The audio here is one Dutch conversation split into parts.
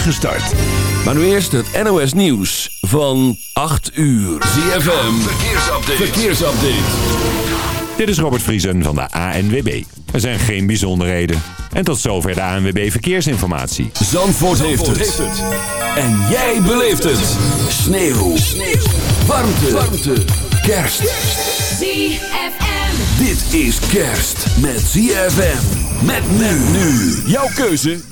start. Maar nu eerst het NOS Nieuws van 8 uur. ZFM, verkeersupdate. verkeersupdate. Dit is Robert Vriesen van de ANWB. Er zijn geen bijzonderheden. En tot zover de ANWB Verkeersinformatie. Zandvoort, heeft, het. En jij beleeft het. Sneeuw. Sneeuw. Warmte. Warmte. Kerst. ZFM. Dit is kerst met ZFM. Met men nu. Jouw keuze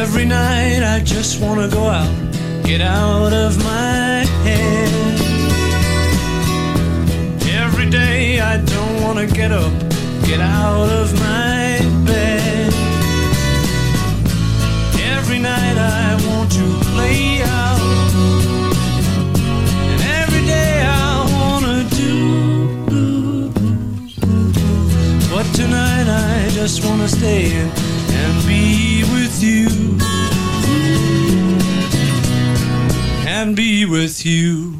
Every night I just wanna go out, get out of my head. Every day I don't wanna get up, get out of my bed. Every night I want to play out, and every day I wanna do. But tonight I just wanna stay in and be with you. And be with you.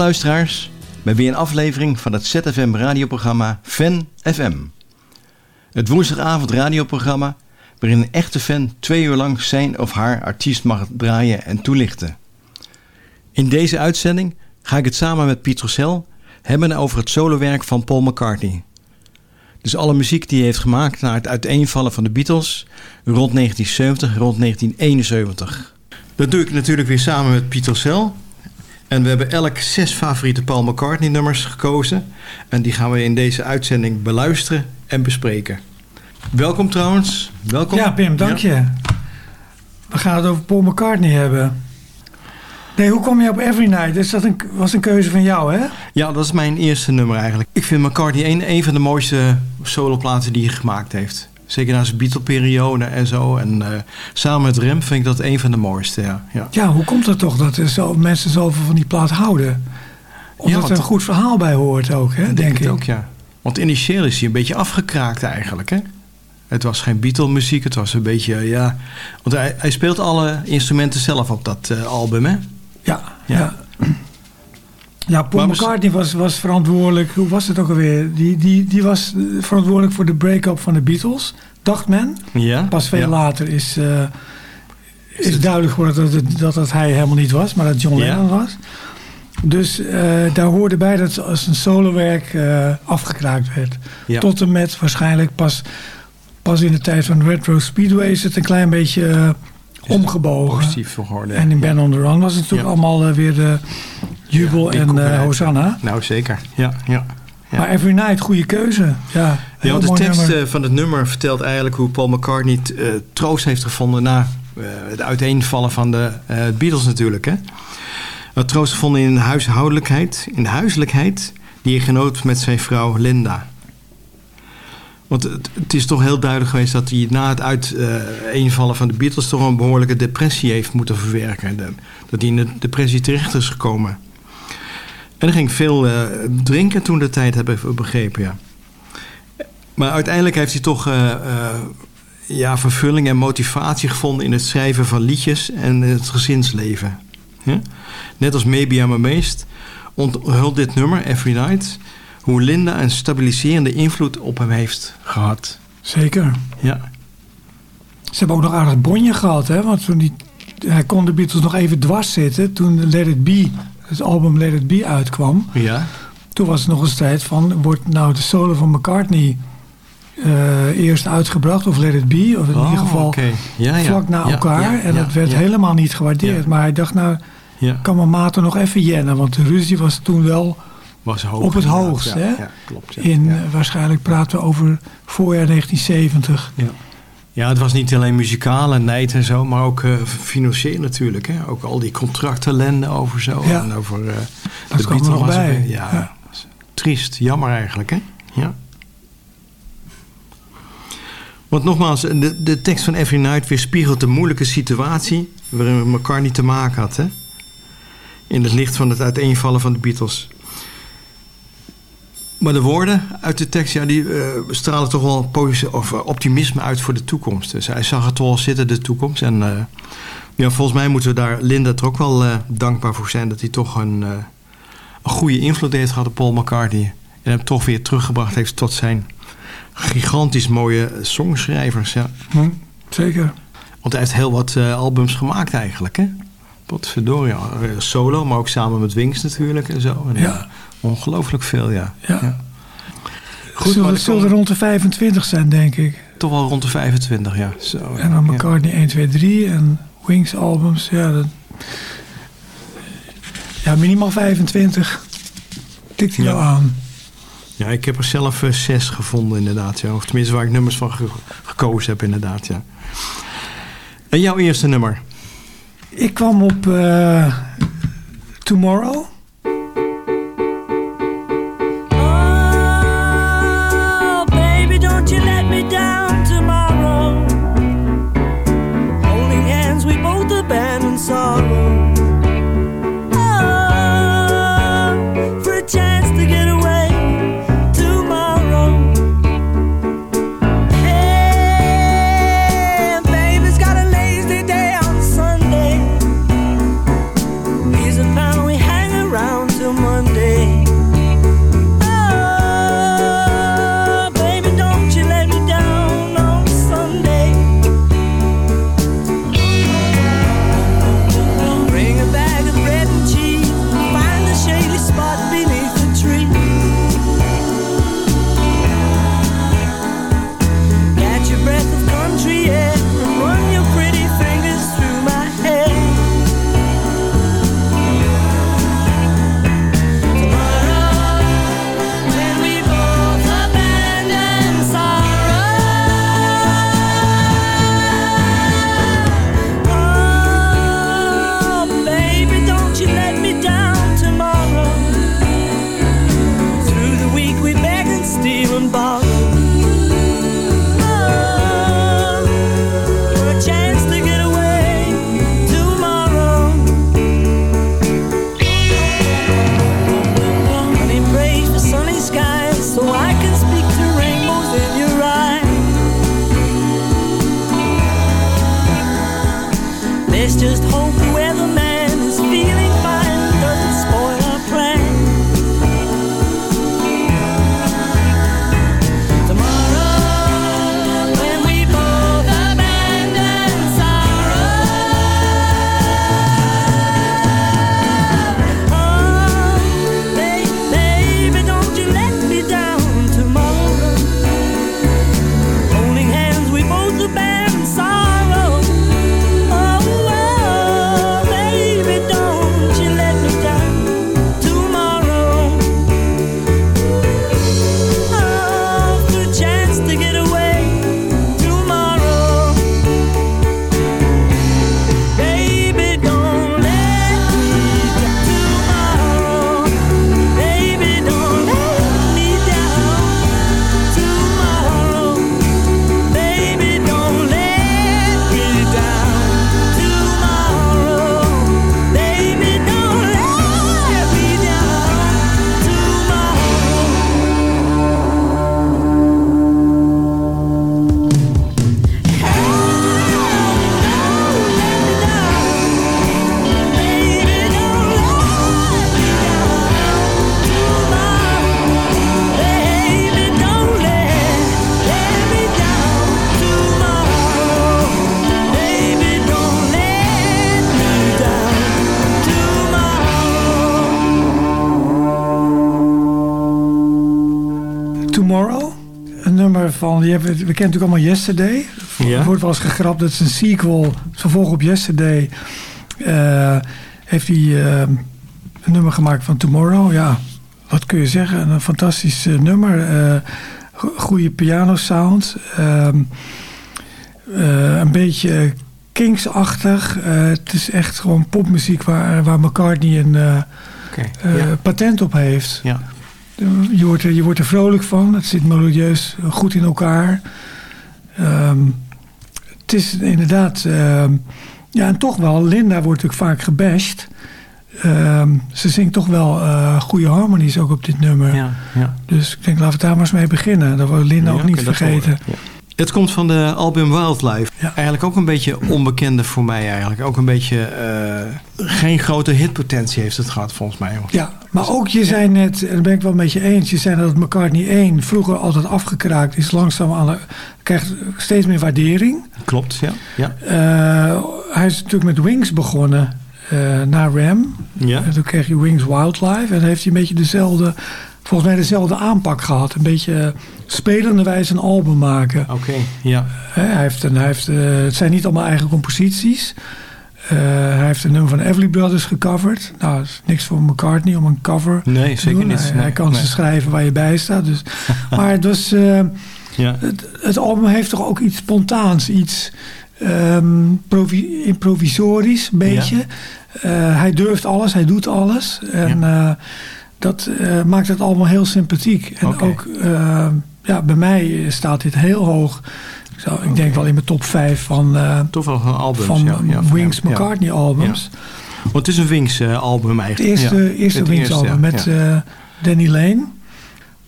Luisteraars bij weer een aflevering van het ZFM radioprogramma Fan FM. Het woensdagavond radioprogramma waarin een echte fan twee uur lang zijn of haar artiest mag draaien en toelichten. In deze uitzending ga ik het samen met Piet Rossel hebben over het solowerk van Paul McCartney. Dus alle muziek die hij heeft gemaakt na het uiteenvallen van de Beatles rond 1970 rond 1971. Dat doe ik natuurlijk weer samen met Piet Rossel. En we hebben elk zes favoriete Paul McCartney nummers gekozen. En die gaan we in deze uitzending beluisteren en bespreken. Welkom trouwens. Welkom. Ja, Pim, dank Ja. je. We gaan het over Paul McCartney hebben. Nee, hoe kom je op Every Night? Dus dat een, was een keuze van jou, hè? Ja, dat is mijn eerste nummer eigenlijk. Ik vind McCartney een, een van de mooiste soloplaten die hij gemaakt heeft. Zeker na zijn Beatle-periode en zo. En eh, samen met Rem vind ik dat een van de mooiste, ja. ja. Ja, hoe komt het toch dat er zo, mensen zoveel van die plaat houden? Omdat er een goed verhaal bij hoort ook, hè? Denk het ik. ook, ja. Want initieel is hij een beetje afgekraakt eigenlijk, hè? Het was geen Beatle-muziek, het was een beetje, ja... Want hij, hij speelt alle instrumenten zelf op dat eh, album, hè? Ja, Ja. ja. Ja, Paul Maar McCartney was, was verantwoordelijk, hoe was het ook alweer? Die, die, die was verantwoordelijk voor de break-up van de Beatles, dacht men. Ja. Pas veel ja. later is, eh, is duidelijk geworden dat het, dat het hij helemaal niet was, maar dat John Ja. Lennon was. Dus eh, daar hoorde bij dat als een solowerk eh afgekraakt werd. Ja. Tot en met waarschijnlijk pas, pas in de tijd van Retro Speedway is het een klein beetje omgebogen. En in Ben on the Run was het natuurlijk allemaal eh, weer de jubel en eh Hosanna. Nou, zeker. Ja, ja. Ja. Maar Every Night, goede keuze. Ja, Ja, want de tekst nummer. eh, van het nummer vertelt eigenlijk hoe Paul McCartney eh, troost heeft gevonden na eh, het uiteenvallen van de eh, Beatles natuurlijk. Hè? Wat troost gevonden in de huishoudelijkheid, in de huiselijkheid die hij genoot met zijn vrouw Linda. Want het, is toch heel duidelijk geweest dat hij na het uiteenvallen van de Beatles toch een behoorlijke depressie heeft moeten verwerken. Dat hij in de depressie terecht is gekomen. En er ging veel eh, drinken toen de tijd, heb ik begrepen, ja. Maar uiteindelijk heeft hij toch eh, eh, ja, vervulling en motivatie gevonden in het schrijven van liedjes en het gezinsleven. Net als Maybe I'm Amazed onthult dit nummer, Every Night, hoe Linda een stabiliserende invloed op hem heeft gehad. Zeker. Ja, Ze hebben ook nog aardig bonje gehad, hè? Want toen die, hij kon de Beatles nog even dwars zitten. Toen Let It Be, het album Let It Be uitkwam. ja, Toen was het nog eens tijd van, wordt nou de solo van McCartney eh, eerst uitgebracht? Of Let It Be? Of in Oh, ieder geval oké. ja, ja. vlak na Ja, elkaar. en dat werd helemaal niet gewaardeerd. Maar hij dacht, nou, Ja, kan mijn maten nog even jennen. Want de ruzie was toen wel was hoog. op het hoogst, Ja, hè? Ja, klopt. Ja. in, ja. eh, waarschijnlijk praten we over voorjaar 1970. Ja, het was niet alleen muzikaal en nijd en zo, maar ook eh, financieel natuurlijk. Hè? Ook al die contractellende over zo. Ja. En over eh Dat de kwam nog Beatle-maatschappij. bij. Ja, Ja. triest, jammer eigenlijk. Hè? Ja. Want nogmaals, de, de tekst van Every Night weerspiegelt de moeilijke situatie waarin McCartney te maken had. Hè? In het licht van het uiteenvallen van de Beatles. Maar de woorden uit de tekst, ja, die eh, stralen toch wel of, eh, optimisme uit voor de toekomst. Dus hij zag het toch al zitten, de toekomst. En eh, ja, volgens mij moeten we daar Linda er ook wel dankbaar voor zijn... dat hij toch een, een goede invloed heeft gehad op Paul McCartney. En hem toch weer teruggebracht heeft tot zijn gigantisch mooie songschrijvers. Ja. Hm, zeker. Want hij heeft heel wat albums gemaakt eigenlijk, hè? Potverdorie, Solo, maar ook samen met Wings natuurlijk en zo. En, Ja. Ongelooflijk veel, ja. Ja. Ja. Goed, maar zullen, er zullen rond de 25 zijn, denk ik. Toch wel rond de 25, ja. Zo, En dan. McCartney 1, 2, 3 en Wings albums. Ja, dat, ja minimaal 25 tikt hij wel aan. Ja, ik heb er zelf eh, zes gevonden inderdaad. Ja. Of tenminste waar ik nummers van ge- gekozen heb inderdaad, ja. En jouw eerste nummer? Ik kwam op eh, Tomorrow. Let's just hope we kennen natuurlijk allemaal Yesterday. Ja. Er wordt wel eens gegrapt, dat is een sequel, vervolg op Yesterday. Eh, heeft hij eh, een nummer gemaakt van Tomorrow. Ja, wat kun je zeggen? Een fantastisch eh, nummer. go- goede piano sound. Ehm, eh, een beetje Kings-achtig. Het is echt gewoon popmuziek waar, waar McCartney een ja. patent op heeft. ja. Je wordt, er, je wordt er vrolijk van. Het zit melodieus goed in elkaar. Ehm, het is inderdaad... ehm, ja, en toch wel. Linda wordt natuurlijk vaak gebashed. Ehm, ze zingt toch wel eh, goede harmonies ook op dit nummer. Ja, ja. Dus ik denk, laten we daar maar eens mee beginnen. Dat we Linda Ja, ook niet vergeten. horen. Het komt van de album Wildlife. Ja. Eigenlijk ook een beetje onbekende voor mij eigenlijk. Ook een beetje... eh, geen grote hitpotentie heeft het gehad volgens mij. Ja, maar ook je zei net, en daar ben ik wel met je eens, je zei dat McCartney 1 vroeger altijd afgekraakt is, langzaam aan de, krijgt steeds meer waardering. Klopt, ja. ja. Eh, hij is natuurlijk met Wings begonnen eh na Ram. ja. En toen kreeg hij Wings Wildlife. En dan heeft hij een beetje dezelfde, volgens mij dezelfde aanpak gehad. Een beetje spelende wijze een album maken. Oké, ja. Hij heeft een, hij heeft, eh, het zijn niet allemaal eigen composities. Eh, hij heeft een nummer van Everly Brothers gecoverd. Nou, dat is niks voor McCartney om een cover Nee, te zeker doen. niet. Hij, Nee, hij kan nee. ze schrijven waar je bij staat. Dus. maar het was... eh, Ja. het, het album heeft toch ook iets spontaans, iets provi- improvisorisch, een beetje. Eh, hij durft alles, hij doet alles. En eh, dat eh, maakt het allemaal heel sympathiek. En ook, eh, ja, bij mij staat dit heel hoog. Ik, zou, ik denk wel in mijn top 5 van, eh, Toch wel een album. van ja, ja, van Wings ja. McCartney albums. Want het is een Wings album Het eigenlijk. eerste, eerste Het Wings album met Danny Lane.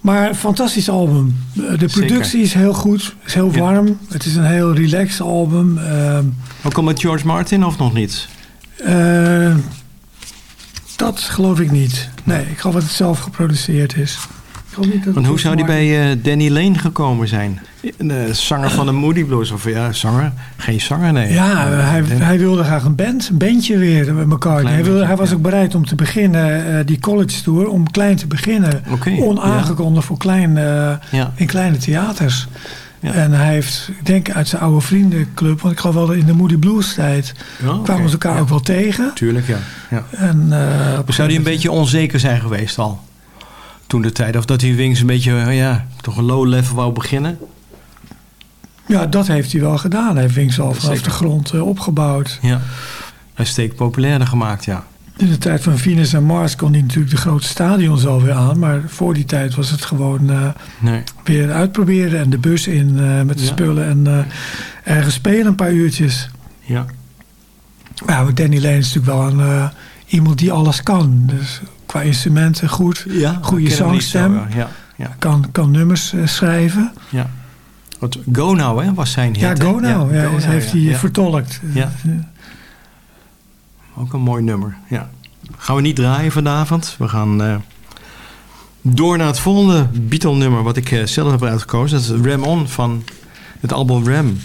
Maar een fantastisch album. De productie is heel goed, is heel warm. Het is een heel relaxed album. Ehm, Ook al met George Martin of nog niet? Eh, dat geloof ik niet. Nee, ik geloof dat het zelf geproduceerd is. Ik geloof niet dat Want hoe zou die bij eh, Danny Lane gekomen zijn? De zanger van de Moody Blues. Of ja, zanger? Geen zanger, nee. Ja, Eh, hij, hij wilde graag een band, een bandje weer met. Klein Hij, wilde, hij was ja. ook bereid om te beginnen, eh, die college tour, om klein te beginnen. Onaangekondigd voor klein, eh, Ja. in kleine theaters. Ja. En hij heeft, ik denk uit zijn oude vriendenclub, want ik geloof wel in de Moody Blues tijd oké. kwamen ze elkaar Ja. ook wel tegen. Tuurlijk, ja. ja. En, eh, zou hij een beetje onzeker zijn geweest al? Toen de tijd. Of dat hij Wings een beetje, eh, ja, toch een low level wou beginnen? Ja, dat heeft hij wel gedaan. Hij heeft Wings al vanaf de grond eh, opgebouwd. Ja. Hij steek populairder gemaakt, ja. In de tijd van Venus en Mars kon hij natuurlijk de grote stadions alweer aan. Maar voor die tijd was het gewoon eh, Nee. weer uitproberen. En de bus in eh, met de Ja. spullen. En eh, ergens spelen een paar uurtjes. Ja. Ja, maar Danny Lane is natuurlijk wel een, iemand die alles kan. Dus qua instrumenten goed. ja Goede zangstem. ja. Ja. Kan, kan nummers schrijven. ja. Wat, Go Now, hè, was zijn hit. Ja? Go Now. Ja, Go Now, heeft hij vertolkt. Ja. Ook een mooi nummer, ja. Gaan we niet draaien vanavond. We gaan eh, door naar het volgende Beatle-nummer... wat ik eh, zelf heb uitgekozen. Dat is Ram On van het album Ram.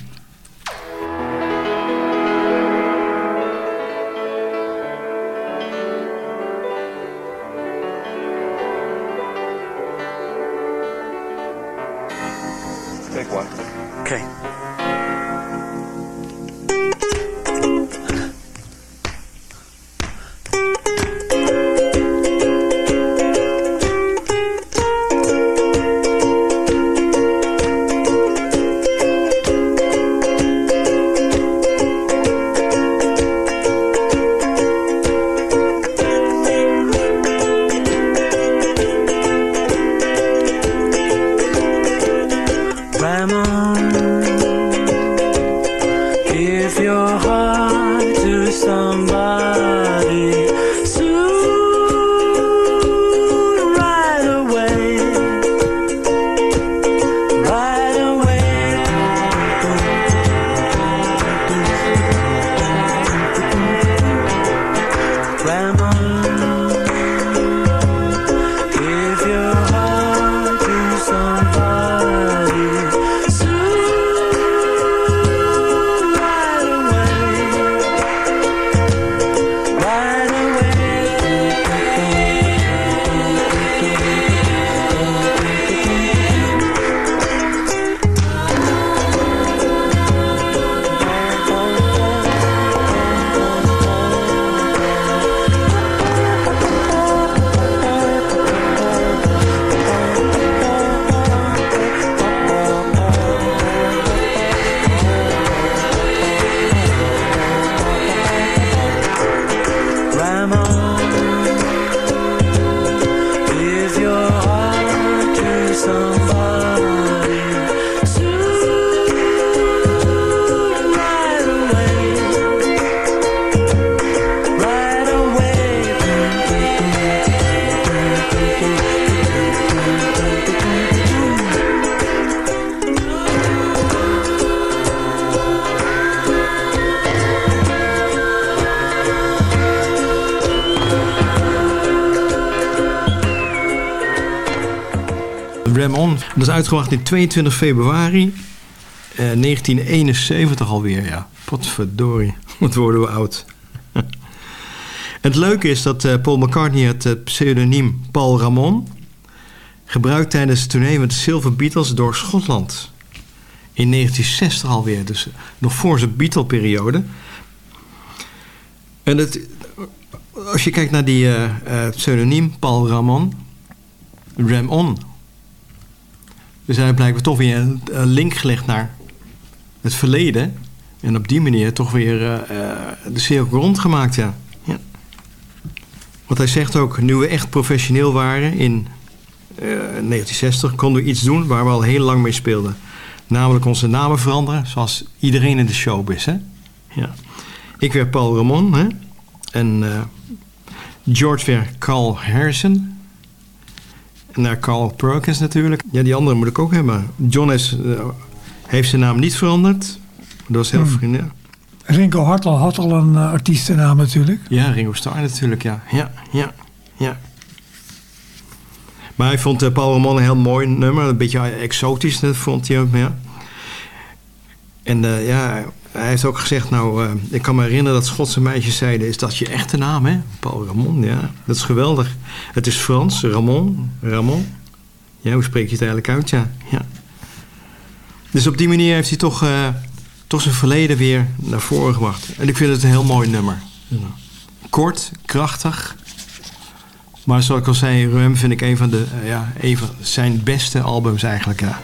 Ram On. Dat is uitgebracht in 22 februari eh, 1971 alweer, ja. Potverdorie, wat worden we oud. het leuke is dat eh, Paul McCartney het eh, pseudoniem Paul Ramon... gebruikt tijdens de tournee met de Silver Beatles door Schotland. In 1960 alweer, dus nog voor zijn Beatle-periode. En het, als je kijkt naar die eh, pseudoniem Paul Ramon... Ram On... Dus hij heeft blijkbaar toch weer een, een link gelegd naar het verleden. En op die manier toch weer eh, eh, de cirkel rondgemaakt, ja. ja. Want hij zegt ook, nu we echt professioneel waren in eh, 1960... konden we iets doen waar we al heel lang mee speelden. Namelijk onze namen veranderen, zoals iedereen in de showbiz, hè. Ja. Ik werd Paul Ramon, hè. En eh, George werd Carl Harrison... Naar Carl Perkins natuurlijk. Ja, die andere moet ik ook hebben. John is, eh, heeft zijn naam niet veranderd. Dat was heel Hmm. vriendin. Ringo had al, had al een eh, artiestennaam natuurlijk. Ja, Ringo Starr natuurlijk, ja. Ja, ja, ja. Maar hij vond uh, Paul Ramon een heel mooi nummer. Een beetje exotisch, dat vond hij ook, ja. En eh, ja, hij heeft ook gezegd, nou, eh, ik kan me herinneren dat Schotse meisjes zeiden, is dat je echte naam, hè? Paul Ramon, ja. Dat is geweldig. Het is Frans, Ramon, Ramon. Ja, hoe spreek je het eigenlijk uit, ja. ja. Dus op die manier heeft hij toch, eh, toch zijn verleden weer naar voren gebracht. En ik vind het een heel mooi nummer. Kort, krachtig. Maar zoals ik al zei, Rum vind ik een van, de, eh, ja, een van zijn beste albums eigenlijk, ja.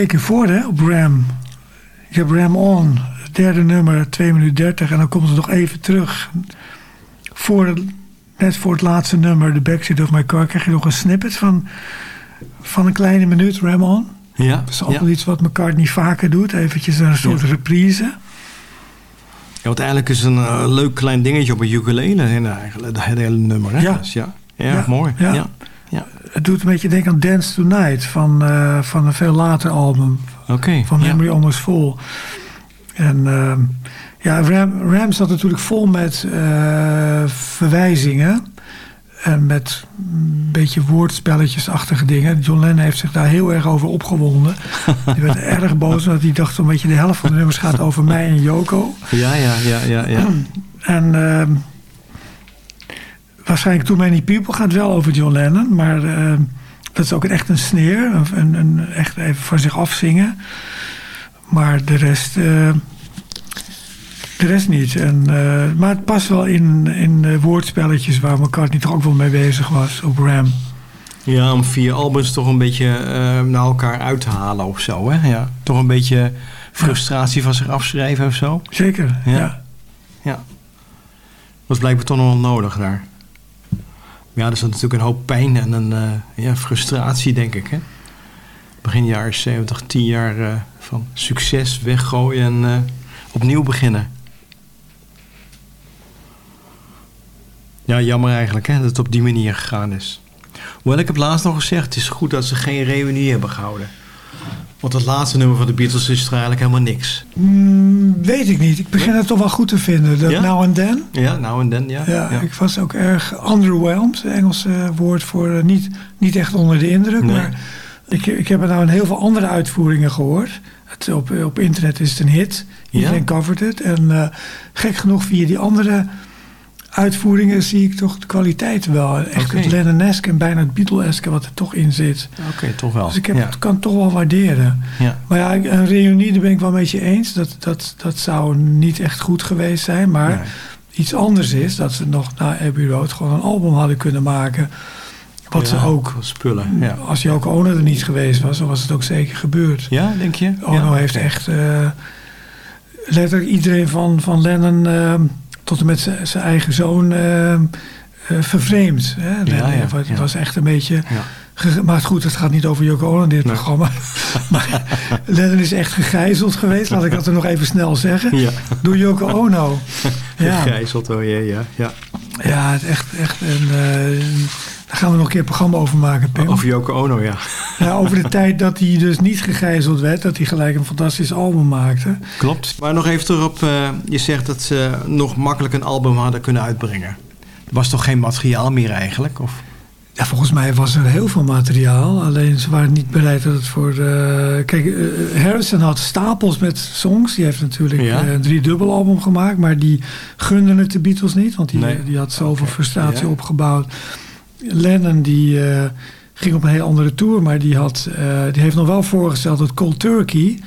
Het keer voor hè, op Ram. Ik heb Ram On, het derde nummer, 2 minuten 30. En dan komt het nog even terug. Voor, het- net voor het laatste nummer, The Backseat of My Car... krijg je nog een snippet van, van een kleine minuut Ram On. Ja, Dat is ook wel iets wat McCartney vaker doet. Eventjes een soort reprise. Ja, want eigenlijk is het een eh, leuk klein dingetje op een ukulele. En eigenlijk het hele nummer, hè? Ja. Dus ja, ja, Ja, mooi. ja. Het doet een beetje denken aan Dance Tonight van, eh, van een veel later album. Oké. Van ja. Memory Almost Full. En ehm, ja, Ram, Ram zat natuurlijk vol met eh, verwijzingen. En met een beetje woordspelletjesachtige dingen. John Lennon heeft zich daar heel erg over opgewonden. Die werd erg boos, omdat hij dacht... een beetje de helft van de nummers gaat over mij en Yoko. Ja, ja, ja, ja, ja. En ehm, waarschijnlijk Too Many People gaat wel over John Lennon. Maar ehm, dat is ook echt een sneer. Een, een, echt even van zich afzingen. Maar de rest, eh, de rest niet. En, eh, maar het past wel in, in woordspelletjes waar McCartney toch ook wel mee bezig was op Ram. Ja, om vier albums toch een beetje eh, naar elkaar uit te halen of zo, hè? Ja. Toch een beetje frustratie van zich afschrijven of zo. Zeker, Ja. ja. Ja. Was blijkbaar toch nog wel nodig daar. Ja, er zat natuurlijk een hoop pijn en een eh, ja, frustratie, denk ik, hè? Begin jaren 70, 10 jaar eh, van succes weggooien en eh, opnieuw beginnen. Ja, jammer eigenlijk, hè, dat het op die manier gegaan is. Hoewel ik heb laatst nog gezegd, het is goed dat ze geen reunie hebben gehouden. Want het laatste nummer van de Beatles is er eigenlijk helemaal niks. Mm, weet ik niet. Ik begin het toch wel goed te vinden. Dat Ja? Now and Then. Ja, nou en dan, ja. Ja, ik was ook erg underwhelmed. Engelse woord voor eh, niet, niet echt onder de indruk. Nee. Maar ik, ik heb er nou in heel veel andere uitvoeringen gehoord. Het, op, op internet is het een hit. Iedereen Ja? covert het. En eh, gek genoeg via die andere uitvoeringen zie ik toch de kwaliteit wel. Echt het Lennon-esque en bijna het Beatle-esque wat er toch in zit. Oké, toch wel. Dus ik heb, ja. het kan het toch wel waarderen. Ja. Maar ja, een reunie, daar ben ik wel met je eens. Dat, dat, dat zou niet echt goed geweest zijn. Maar Nee. iets anders is. Dat ze nog na Abbey Road gewoon een album hadden kunnen maken. Wat ze ook, Spullen, ja. als Yoko Ono er niet geweest was, dan was het ook zeker gebeurd. Ja, denk je? Ono heeft echt eh, letterlijk iedereen van, van Lennon eh, tot en met zijn eigen zoon eh, eh, vervreemd. Hè? Ja, het was echt een beetje... Maar goed, het gaat niet over Yoko Ono in dit Nee. programma. maar Lennon is echt gegijzeld geweest, laat ik dat er nog even snel zeggen. Ja. Door Yoko Ono. Ja, Gegijzeld, oh jee, ja. ja. ja het echt, echt een... eh, daar gaan we nog een keer een programma over maken, Pim. Over Yoko Ono, ja. Ja, over de tijd dat hij dus niet gegijzeld werd. Dat hij gelijk een fantastisch album maakte. Klopt. Maar nog even terug op, eh, je zegt dat ze nog makkelijk een album hadden kunnen uitbrengen. Er was toch geen materiaal meer eigenlijk? Of? Ja, volgens mij was er heel veel materiaal. Alleen ze waren niet bereid dat het voor... eh, kijk, eh, Harrison had stapels met songs. Die heeft natuurlijk Ja. eh, een driedubbel album gemaakt. Maar die gunden het de Beatles niet. Want die, Nee. die had zoveel frustratie ja. opgebouwd. Lennon die eh, ging op een heel andere tour. Maar die, had, eh, die heeft nog wel voorgesteld dat Cold Turkey...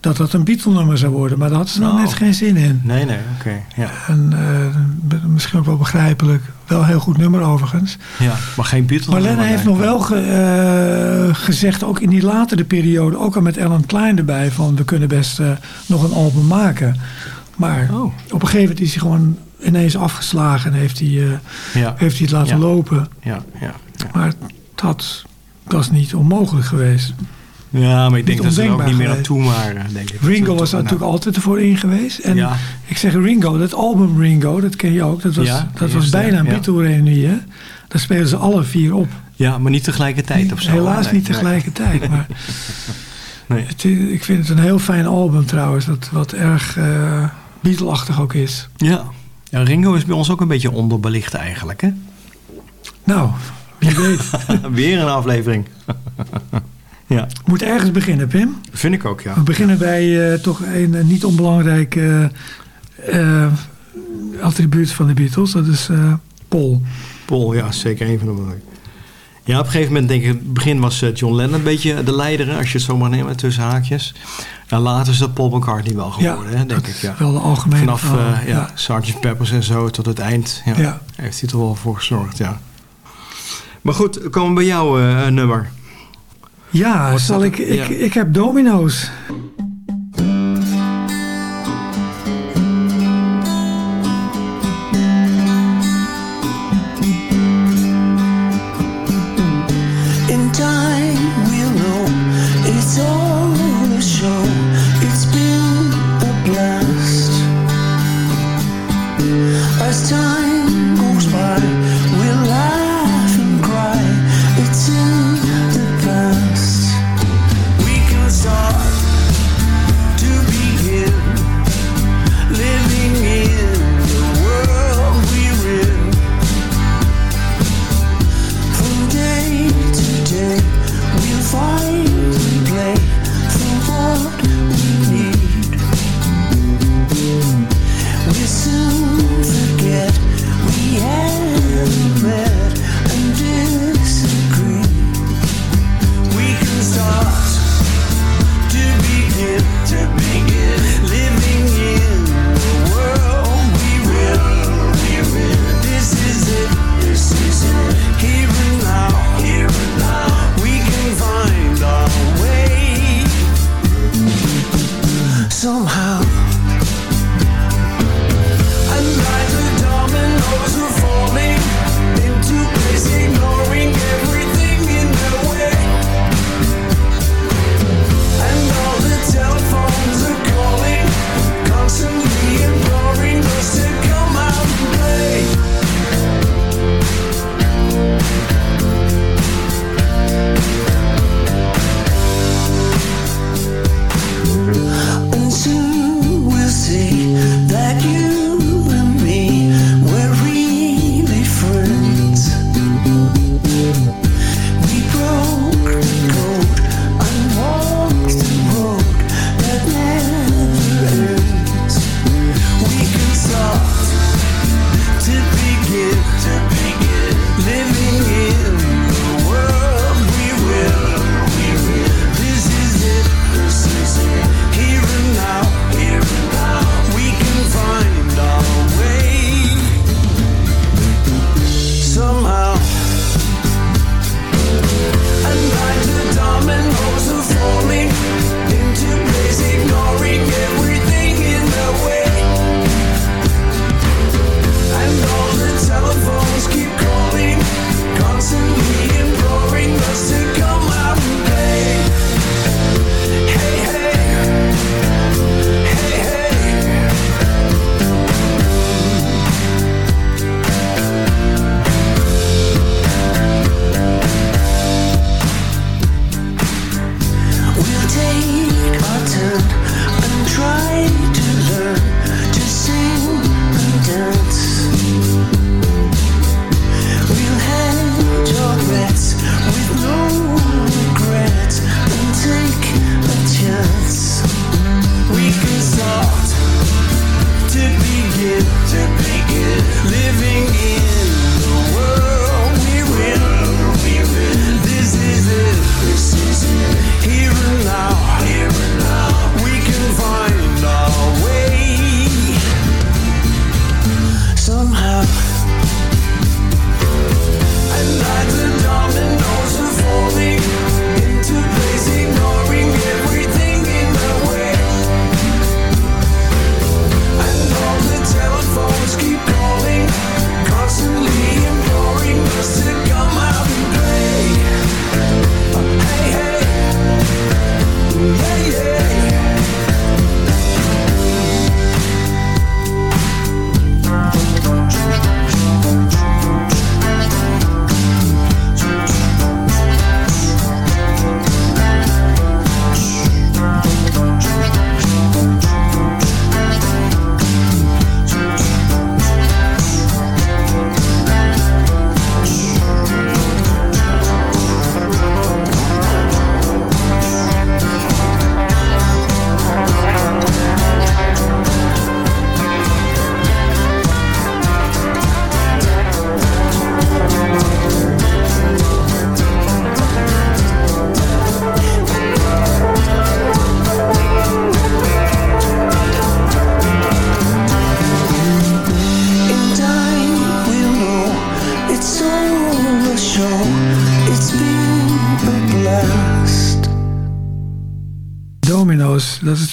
dat dat een Beatle-nummer zou worden. Maar daar hadden ze nog Oh. net geen zin in. Nee, nee, oké. Ja. En eh, misschien ook wel begrijpelijk. Wel een heel goed nummer overigens. ja, maar geen Beatles. Maar Lennon heeft nog wel ge- gezegd, ook in die latere periode, ook al met Alan Klein erbij, van we kunnen best nog een album maken. Maar Oh. op een gegeven moment is hij gewoon ineens afgeslagen en heeft hij, eh, Ja, heeft hij het laten Ja. lopen. ja, ja. Maar dat was niet onmogelijk geweest. Ja, maar ik denk Niet dat ze er ook niet meer aan toe waren, denk ik. Ringo was daar natuurlijk altijd ervoor in geweest. En ik zeg Ringo, dat album Ringo, dat ken je ook. Dat was, dat was bijna een. Beatle-reunie. hè? Daar spelen ze alle vier op. Ja, maar niet tegelijkertijd of zo. Helaas Nee, niet nee. tegelijkertijd. Maar Nee. het, ik vind het een heel fijn album trouwens. Dat, wat erg eh Beatle-achtig ook is. Ja. Ja, Ringo is bij ons ook een beetje onderbelicht eigenlijk, hè? Nou, wie weet. Weer een aflevering. ja, Moet ergens beginnen, Pim. vind ik ook, ja. We beginnen bij eh, toch een eh, niet onbelangrijk eh, attribuut van de Beatles. Dat is Paul. Paul, ja, zeker een van de belangrijke. Ja, op een gegeven moment denk ik, in het begin was eh, John Lennon een beetje de leider, als je het zo mag nemen, tussen haakjes. En later is dat Paul McCartney wel geworden, hè, denk ik. Ja. wel de algemene Vanaf eh, ja, Sgt. Peppers en zo tot het eind ja, heeft hij er wel voor gezorgd, ja. Maar goed, komen we bij jouw eh, nummer. Ja, Wat zal ik, ik, ik heb domino's.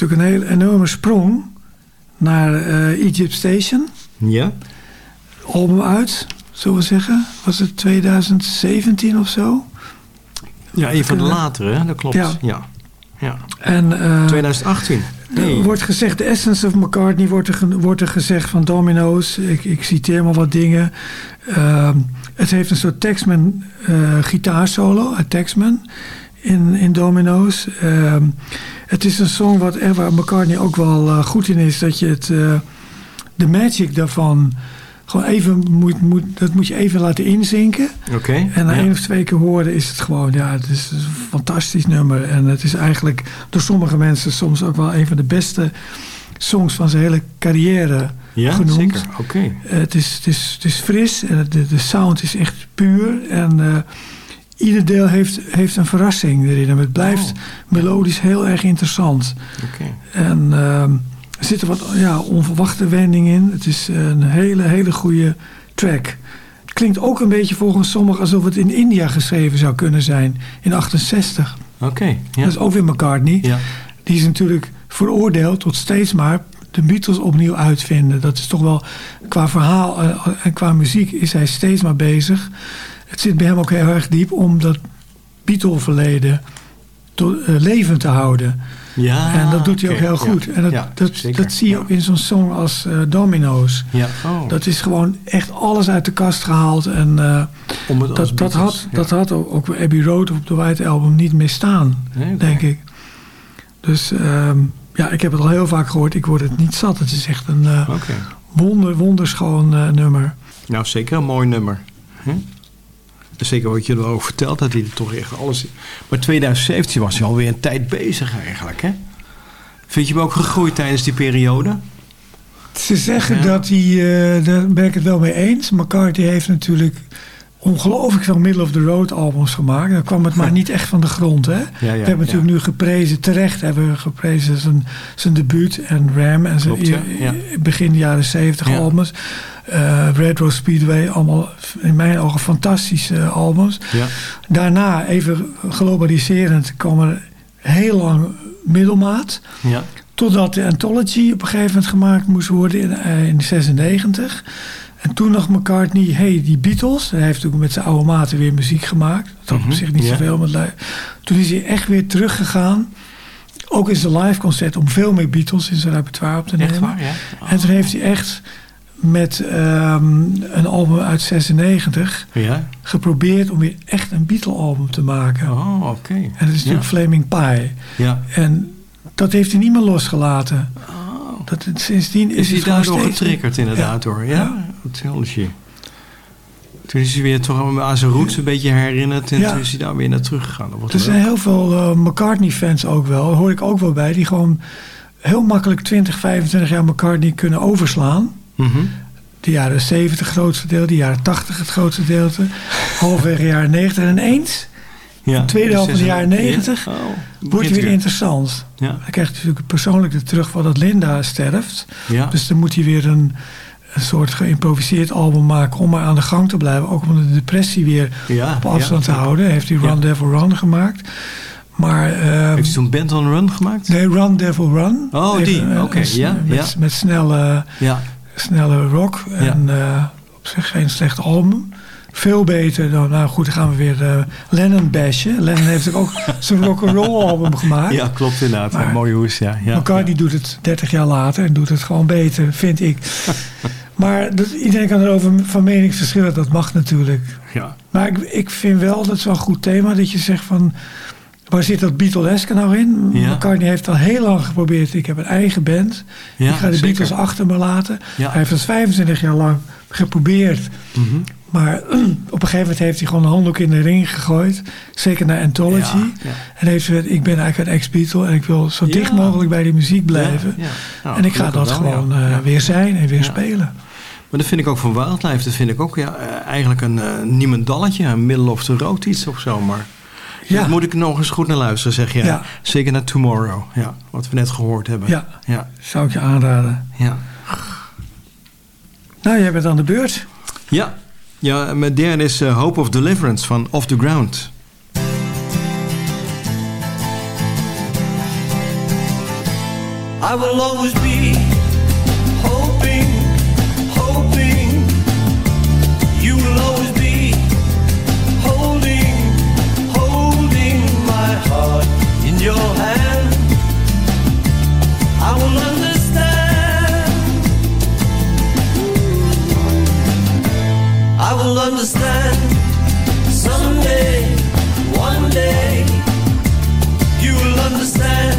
Natuurlijk een hele enorme sprong naar eh, Egypt Station. Ja? Album uit, zullen we zeggen. Was het 2017 of zo? Ja, een van de Kunnen- latere, dat klopt. Ja. Ja. ja. En, eh, 2018. Er Nee. wordt gezegd, de essence of McCartney wordt er, wordt er gezegd van Domino's. Ik, ik citeer maar wat dingen. Ehm, het heeft een soort Texman eh gitaarsolo uit Texman in, in Domino's. Ehm, het is een song wat, waar McCartney ook wel eh, goed in is. Dat je het, eh, de magic daarvan gewoon even moet, moet, dat moet je even laten inzinken. Oké. En na ja. één of twee keer horen is het gewoon, ja, het is een fantastisch nummer. En het is eigenlijk door sommige mensen soms ook wel een van de beste songs van zijn hele carrière Ja, genoemd. zeker. Oké. Eh, het, is, het, is, het is fris en de, de sound is echt puur. En ieder deel heeft, heeft een verrassing erin. En het blijft Oh. melodisch heel erg interessant. En ehm, er zitten wat ja, onverwachte wendingen in. Het is een hele, hele goede track. Het klinkt ook een beetje volgens sommigen alsof het in India geschreven zou kunnen zijn. In 68. Oké. Ja. Dat is ook weer McCartney. Ja. Die is natuurlijk veroordeeld tot steeds maar de Beatles opnieuw uitvinden. Dat is toch wel, qua verhaal eh, en qua muziek is hij steeds maar bezig. Het zit bij hem ook heel erg diep om dat Beatle-verleden tot, eh, levend te houden. Ja, en dat doet hij ook heel goed. Ja. En dat, Ja, dat, zeker. dat zie je ook in zo'n song als eh, Domino's. Ja. Oh. Dat is gewoon echt alles uit de kast gehaald. En eh, Om het dat, dat, had, dat had ook, Abbey Road op de White Album niet meer staan, Nee, denk ik. Dus ehm, ja, ik heb het al heel vaak gehoord. Ik word het niet zat. Het is echt een wonder, wonderschoon nummer. Nou, zeker een mooi nummer. Hm? Zeker wat je erover vertelt, dat hij er toch echt alles... Maar 2017 was hij alweer een tijd bezig eigenlijk, hè? Vind je hem ook gegroeid tijdens die periode? Ze zeggen Ja. dat hij, eh, daar ben ik het wel mee eens. McCartney heeft natuurlijk ongelooflijk veel middle of the road albums gemaakt. Dan kwam het maar niet echt van de grond. Hè? we hebben natuurlijk nu geprezen, terecht hebben we geprezen zijn, zijn debuut en Ram en zijn Klopt, ja. begin jaren 70 Ja. albums. Eh Red Rose Speedway, allemaal in mijn ogen fantastische albums. Ja. Daarna, even globaliserend, kwam er heel lang middelmaat. Ja. Totdat de Anthology op een gegeven moment gemaakt moest worden in, eh, in 96. En toen nog McCartney, hey, die Beatles. Hij heeft ook met zijn oude maten weer muziek gemaakt. Dat had op Mhm, zich niet zoveel lui- Toen is hij echt weer teruggegaan. Ook in zijn live concert om veel meer Beatles in zijn repertoire op te nemen. Echt waar, ja? En toen heeft hij echt met ehm, een album uit 96 Ja? geprobeerd om weer echt een Beatle-album te maken. Oh, oké. En dat is natuurlijk Ja. Flaming Pie. Ja. En dat heeft hij niet meer losgelaten. Oh. Dat, het- sindsdien is, Is hij daardoor steeds- getriggerd inderdaad Ja. hoor? Ja? Anthology. Toen is hij weer toch aan zijn roots een beetje herinnerd en Ja. toen is hij daar weer naar teruggegaan. Dat was Er zijn heel veel eh, McCartney-fans ook wel, daar hoor ik ook wel bij, die gewoon heel makkelijk 20, 25 jaar McCartney kunnen overslaan. Mhm. De jaren 70 het grootste deel, de jaren 80 het grootste gedeelte, halverwege jaren 90 en ineens Ja. tweede helft van de jaren 90 Ja. Oh, wordt het weer interessant. Ja. Dan krijgt hij natuurlijk persoonlijk de terugval dat Linda sterft. Ja. Dus dan moet hij weer een, een soort geïmproviseerd album maken om maar aan de gang te blijven. Ook om de depressie weer Ja, op afstand te houden. Heeft hij Run. Devil Run gemaakt. Maar ehm, Heeft hij toen Band on Run gemaakt? nee, Run Devil Run. Oh, die. Even, Oké, een- ja, Met, ja. met snelle, Ja. snelle rock. En eh, op zich geen slecht album. Veel beter dan, nou goed, dan gaan we weer eh, Lennon bashen. Lennon heeft ook zijn rock'n'roll album gemaakt. ja, klopt inderdaad. Maar- mooie hoes, ja. ja. McCartney doet het 30 jaar later en doet het gewoon beter, vind ik. maar dat, iedereen kan erover van mening verschillen, dat mag natuurlijk. Ja. Maar ik, ik vind wel, dat is wel een goed thema, dat je zegt van... Waar zit dat Beatleske nou in? Ja. McCartney heeft al heel lang geprobeerd. Ik heb een eigen band. Ja, ik ga de zeker. Beatles achter me laten. Ja. Hij heeft dat 25 jaar lang geprobeerd. Mhm. Maar op een gegeven moment heeft hij gewoon een handdoek in de ring gegooid. Zeker naar Anthology. Ja, ja. En heeft gezegd, ik ben eigenlijk een ex-Beatle... en ik wil zo dicht mogelijk bij die muziek blijven. Nou, en ik ga dat wel, gewoon eh, weer zijn en weer spelen. Maar dat vind ik ook van Wildlife. Dat vind ik ook ja, eh, eigenlijk een eh niemendalletje. Een middle of the road iets of zo. Maar Ja. daar moet ik nog eens goed naar luisteren, zeg je. Ja. Zeker naar Tomorrow. Ja, wat we net gehoord hebben. Ja, Ja. zou ik je aanraden. Ja. Nou, jij bent aan de beurt. Ja, ja mijn derde is eh, Hope of Deliverance van Off the Ground. I will always be I will understand someday, one day. You will understand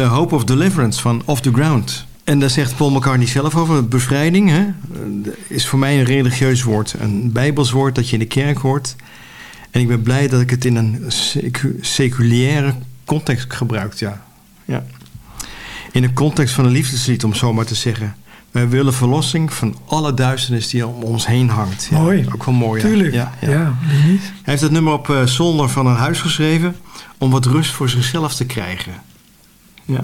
The Hope of Deliverance van Off the Ground. En daar zegt Paul McCartney zelf over. Bevrijding hè, is voor mij een religieus woord. Een bijbels woord dat je in de kerk hoort. En ik ben blij dat ik het in een secu- seculiaire context gebruik. Ja. Ja. In de context van een liefdeslied, om zo maar te zeggen. Wij willen verlossing van alle duisternis die om ons heen hangt. Ja, Mooi. Ook wel mooi. ja. Tuurlijk. Ja? Hij heeft het nummer op eh, zolder van een huis geschreven om wat rust voor zichzelf te krijgen. Ja.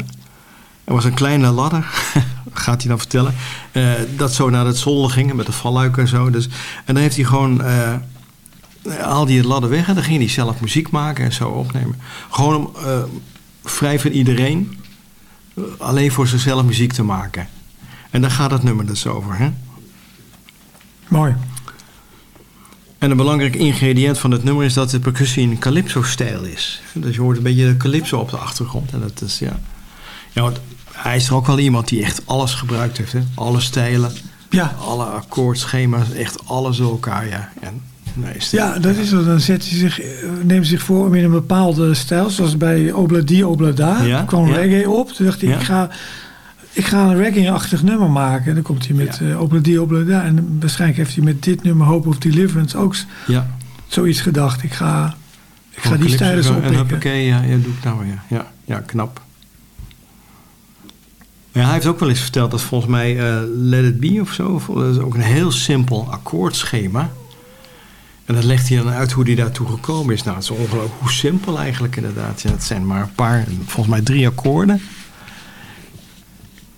Er was een kleine ladder, gaat hij dan vertellen, eh, dat zo naar het zolder ging met de valluik en zo. Dus, en dan heeft hij gewoon, eh haalde hij de ladder weg en dan ging hij zelf muziek maken en zo opnemen. Gewoon om eh, vrij van iedereen, alleen voor zichzelf muziek te maken. En daar gaat het nummer dus over. Hè? Mooi. En een belangrijk ingrediënt van het nummer is dat de percussie in calypso-stijl is. Dus je hoort een beetje de calypso op de achtergrond. En dat is, ja. Ja want hij is er ook wel iemand die echt alles gebruikt heeft. Hè? Alle stijlen, Ja. alle akkoordschema's, echt alles door elkaar. Ja, en, nee, Ja, dat is zo. Dan zet hij zich, eh, neemt zich voor om in een bepaalde stijl, zoals bij Obladi Oblada, Ja, kwam ja. reggae op. Toen dacht hij, Ja. ik, ga, ik ga een reggae-achtig nummer maken. En dan komt hij met Ja. eh Obladi Oblada. En waarschijnlijk heeft hij met dit nummer Hope of Deliverance ook zoiets gedacht. Ik ga, ik ga die stijlen zo, En oppikken. hoppakee, ja, ja, doe ik nou weer. Ja, ja, knap. Ja, hij heeft ook wel eens verteld dat volgens mij eh, Let It Be of zo, of- dat is ook een heel simpel akkoordschema. En dat legt hij dan uit hoe hij daartoe gekomen is. Nou, het is ongelooflijk hoe simpel eigenlijk inderdaad. Ja, het zijn maar een paar, volgens mij drie akkoorden.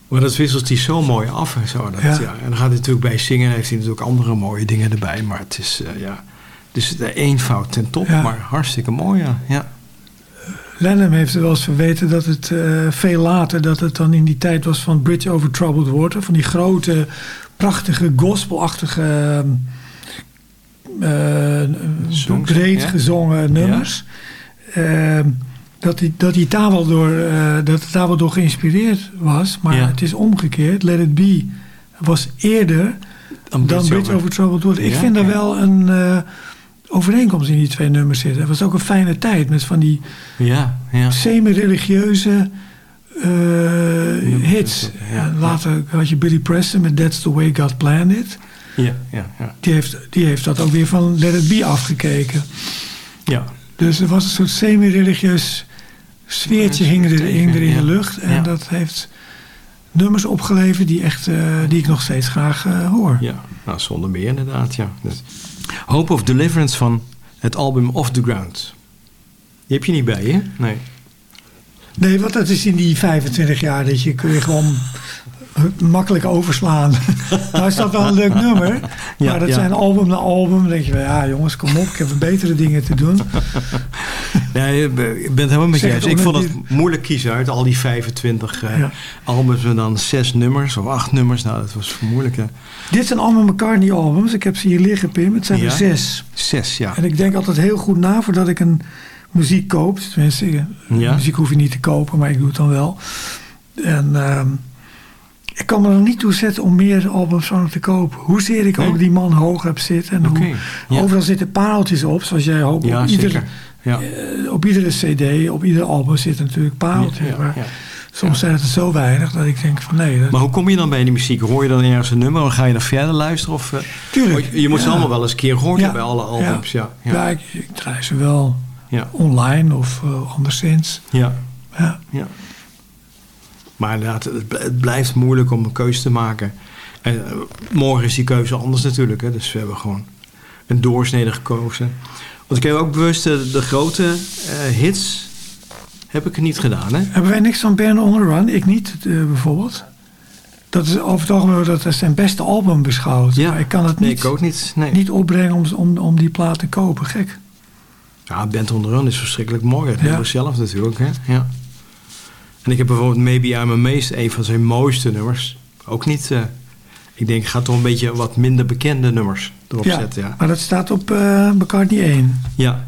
Maar dat wisselt hij zo mooi af en zo. Dat, ja. Ja. En dan gaat hij natuurlijk bij zingen. heeft hij natuurlijk andere mooie dingen erbij. Maar het is, eh, ja, dus de eenvoud ten top. Ja. Maar hartstikke mooi, ja. ja. Lennon heeft er wel eens verweten dat het eh, veel later, dat het dan in die tijd was van Bridge Over Troubled Water. Van die grote, prachtige, gospelachtige, Songs, breed ja. gezongen nummers. Eh, dat, hij, dat, hij daar wel door, eh, dat het daar wel door geïnspireerd was. Maar Ja. het is omgekeerd. Let It Be was eerder dan Bridge Over Troubled Water. Ik vind er wel een overeenkomst in die twee nummers zitten. Het was ook een fijne tijd met van die Ja, ja. semi-religieuze eh, hits. ja, later had je Billy Preston met That's the Way God Planned It. Ja, ja, ja. Die heeft, die heeft dat ook weer van Let It Be afgekeken. ja. Dus er was een soort semi-religieus sfeertje hing er, hing er in de lucht. En dat heeft nummers opgeleverd die, echt, eh, die ik nog steeds graag eh, hoor. Ja, nou, zonder meer inderdaad, ja. Dus, Hope of Deliverance van het album Off the Ground. Die heb je niet bij je? Nee. Nee, want dat is in die 25 jaar dat je kun je gewoon makkelijk overslaan. nou is dat wel een leuk nummer. Ja, maar dat ja. zijn album na album. Dan denk je, wel, ja jongens, kom op. Ik heb betere dingen te doen. Nee, ik ben het helemaal met je eens. Ik vond het moeilijk kiezen uit al die 25 eh, Ja. albums en dan zes nummers of acht nummers. Nou, dat was moeilijk. Hè. Dit zijn allemaal McCartney albums. Ik heb ze hier liggen, Pim. Het zijn Ja. er zes. Zes, ja. En ik denk altijd heel goed na voordat ik een muziek koop. Tenminste, eh, Ja. muziek hoef je niet te kopen, maar ik doe het dan wel. En ehm, ik kan me er niet toe zetten om meer albums van hem te kopen. Hoezeer ik Nee? ook die man hoog heb zitten. En hoe, ja. overal zitten pareltjes op, zoals jij ook. Ja, op, ieder, zeker. Ja. eh, op iedere cd, op ieder album zitten natuurlijk. Ja, ja, maar soms zijn het er zo weinig dat ik denk van nee. Dat, Maar hoe kom je dan bij die muziek? Hoor je dan ergens een nummer en ga je dan verder luisteren? Of, eh, Tuurlijk, je, moet ze allemaal wel eens een keer Ja. hebben, alle albums. Ja, ja. ja, ik, ik draai ze wel ja. online of eh, anderszins. ja. Ja. Ja. Maar inderdaad, het, bl- het blijft moeilijk om een keuze te maken. En morgen is die keuze anders natuurlijk. Hè? Dus we hebben gewoon een doorsnede gekozen. Want ik heb ook bewust de, de grote eh, hits heb ik niet gedaan. Hè? Hebben wij niks van Ben on the Run? Ik niet, eh, bijvoorbeeld. Dat is over het algemeen dat zijn beste album beschouwd. Ja. Maar ik kan het Nee, niet, ik ook niet. Nee. niet opbrengen om, om, om die plaat te kopen. Gek. Ja, Band on the Run is verschrikkelijk mooi. Het Ja. zelf natuurlijk. Hè? Ja. En ik heb bijvoorbeeld Maybe I'm Amazed, een van zijn mooiste nummers. Ook niet... eh, ik denk, ik ga toch een beetje wat minder bekende nummers erop Ja, zetten. Ja. maar dat staat op eh McCartney 1. Ja.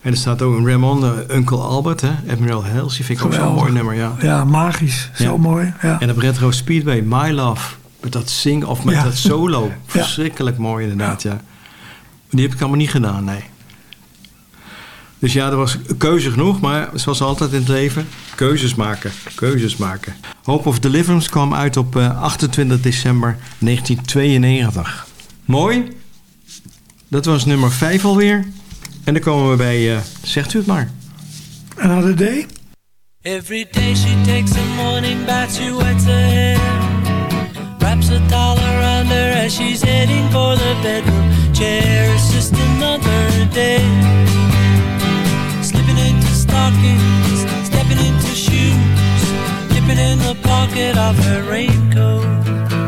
En er staat ook een Ramon, eh, Uncle Albert, hè? Admiral Hells. Die vind ik ook zo'n mooi nummer, ja. Ja, magisch. Zo mooi. Ja. En op Retro Speedway, My Love. Met dat zing of met dat solo. Verschrikkelijk mooi inderdaad, ja. Die heb ik allemaal niet gedaan, nee. Dus ja, er was keuze genoeg, maar zoals altijd in het leven, keuzes maken, keuzes maken. Hope of Deliverance kwam uit op eh, 28 december 1992. Mooi. Dat was nummer 5 alweer. En dan komen we bij, eh, zegt u het maar. Another Day? Every day she takes a morning bath, she wets her hair. Wraps a towel around her as she's heading for the bedroom chair. It's just another day. Slipping into stockings, stepping into shoes, dipping in the pocket of her raincoat.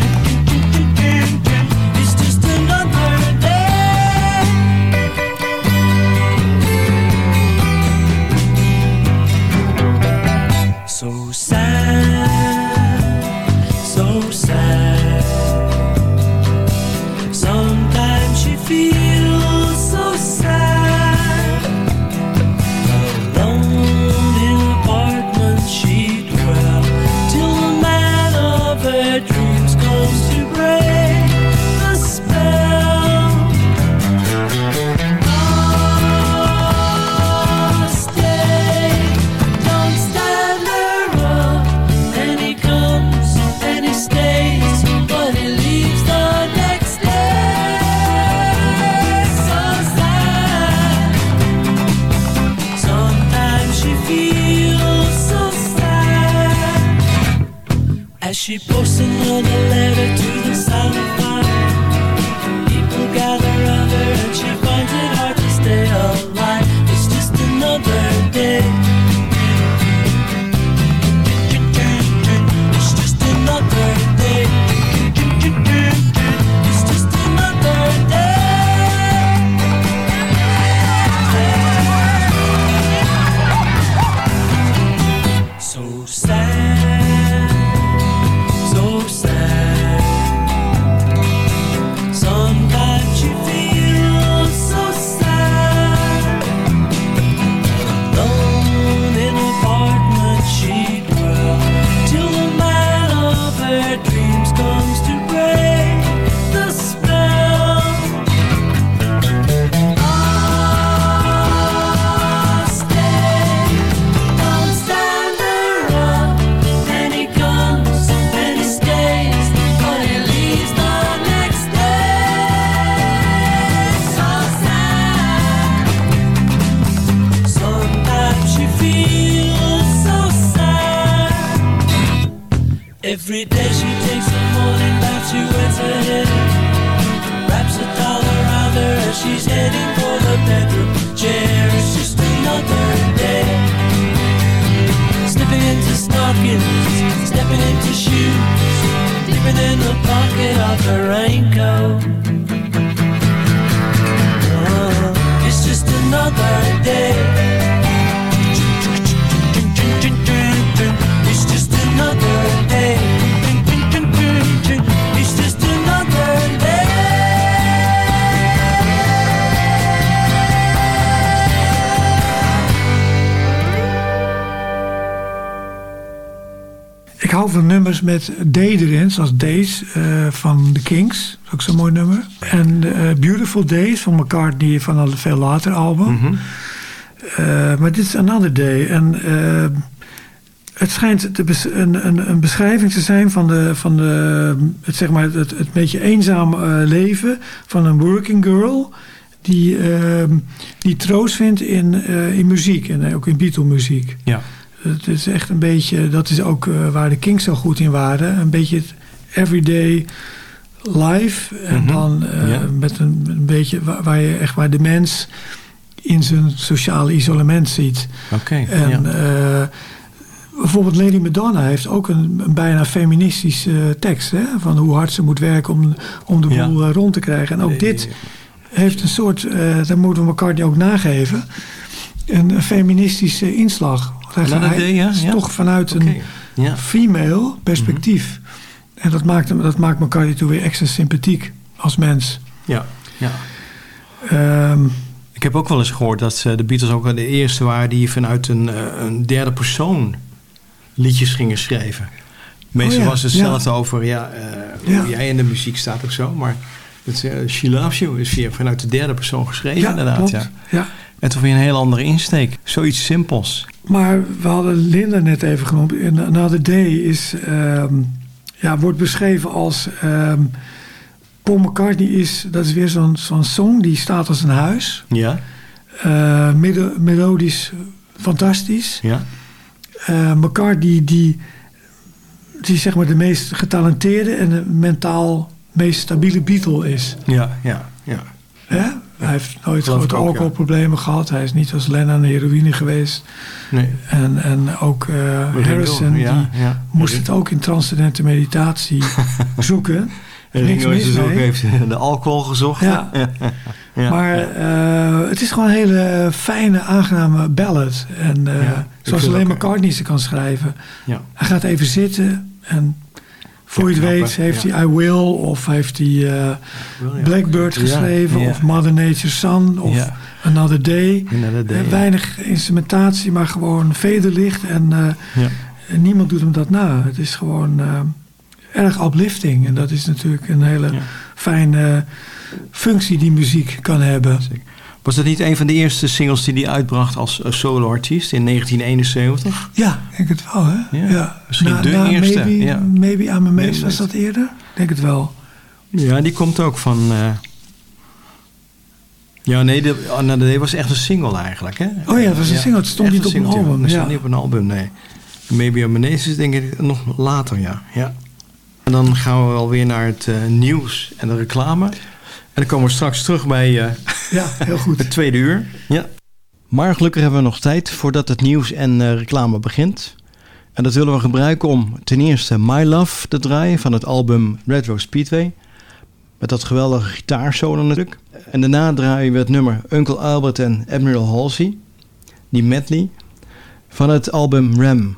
Nummers met D erin, zoals Days eh, van The Kings. Dat is ook zo'n mooi nummer. En eh, Beautiful Days van McCartney van een veel later album. Eh, maar dit is Another Day. En het schijnt te bes- een, een, een beschrijving te zijn van, de, van de, het, zeg maar, het, het beetje eenzaam leven van een working girl. Die, die troost vindt in, in muziek en ook in Beatle-muziek. Ja. Het is echt een beetje, dat is ook eh, waar de Kings zo goed in waren. Een beetje het everyday life. En Mhm. dan eh, Ja. met een, een beetje waar, waar je echt waar de mens in zijn sociale isolement ziet. Oké. En ja. eh, bijvoorbeeld Lady Madonna heeft ook een, een bijna feministische tekst. Hè? Van hoe hard ze moet werken om, om de boel rond te krijgen. En ook dit heeft een soort, daar moeten we elkaar ook nageven, een feministische inslag. Day, ja, is ja. toch vanuit een Ja. female perspectief. En dat maakt, hem, dat maakt weer extra sympathiek als mens. Ja. ja. Ehm, Ik heb ook wel eens gehoord dat de Beatles ook de eerste waren die vanuit een, eh, een derde persoon liedjes gingen schrijven. Meestal Oh ja, was het ja. zelfs over ja, eh, Ja. hoe jij in de muziek staat of zo. Maar het, eh, She Loves You is via, vanuit de derde persoon geschreven inderdaad. klopt. Ja. Ja. En toch weer een heel andere insteek. Zoiets simpels. Maar we hadden Linda net even genoemd. In Another Day is, ehm, ja, wordt beschreven als... ehm, Paul McCartney is, dat is weer zo'n zo'n song, die staat als een huis. Ja, melo- melodisch fantastisch. ja, Eh McCartney die, die zeg maar de meest getalenteerde en de mentaal meest stabiele Beatle is. ja, ja. ja. Hè? Hij heeft nooit grote ja. alcoholproblemen gehad. Hij is niet als Lennon heroïne geweest. Nee. En, en ook eh, Harrison ja, die ja. moest het ook in transcendente meditatie zoeken. En Niks mis dus ook mee. heeft de alcohol gezocht. Ja. Maar eh, het is gewoon een hele fijne, aangename ballad. En eh, zoals alleen McCartney ze kan schrijven. Ja. Hij gaat even zitten en voor je het weet heeft hij I Will of heeft hij eh. Blackbird geschreven of Mother Nature's Son of. Another Day. Another Day, Eh. Weinig instrumentatie, maar gewoon vederlicht en, eh, en niemand doet hem dat na. Het is gewoon erg uplifting en dat is natuurlijk een hele fijne functie die muziek kan hebben. Was dat niet een van de eerste singles die hij uitbracht als eh, solo-artiest in 1971? Ja, denk het wel, hè? Ja. ja. Misschien na, de eerste. Maybe, ja. maybe I'm a was dat eerder. Denk het wel. Ja, die komt ook van... Eh, ja, nee, de, oh, nou, de was echt een single eigenlijk, hè? Oh ja, dat was een single. Het stond niet op een, album. Het stond niet op een album, nee. Maybe I'm a is denk ik nog later, ja. ja. En dan gaan we alweer naar het eh, nieuws en de reclame dan komen we straks terug bij uh, ja, heel goed. het tweede uur. Ja. Maar gelukkig hebben we nog tijd voordat het nieuws en eh, reclame begint. En dat willen we gebruiken om ten eerste My Love te draaien van het album Red Rose Speedway. Met dat geweldige gitaarsolo natuurlijk. En daarna draaien we het nummer Uncle Albert en Admiral Halsey. Die medley van het album Ram.